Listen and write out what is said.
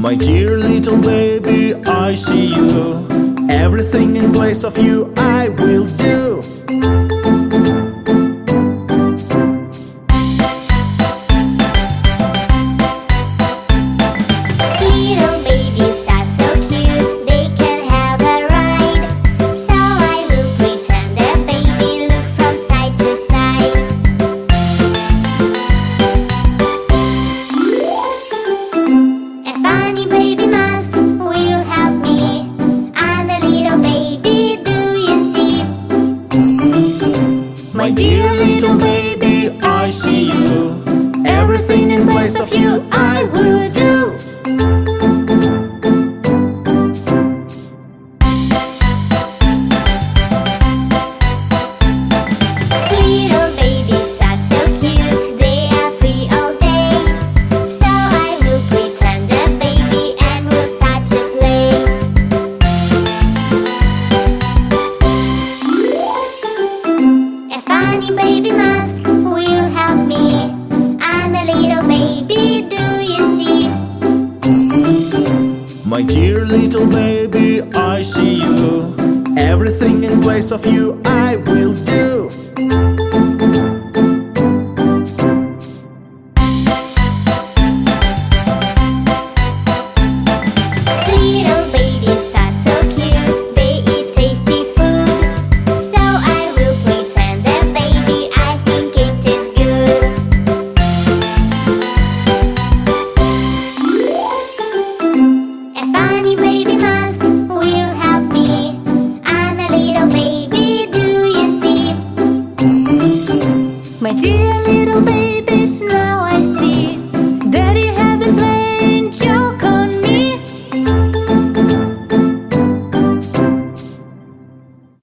My dear little baby, I see you. Everything in place of you, I will do. Dear little baby, I see you. Everything in place of you, I will do. Baby mask will help me. I'm a little baby, do you see? My dear little baby, I see you. Everything in place of you My dear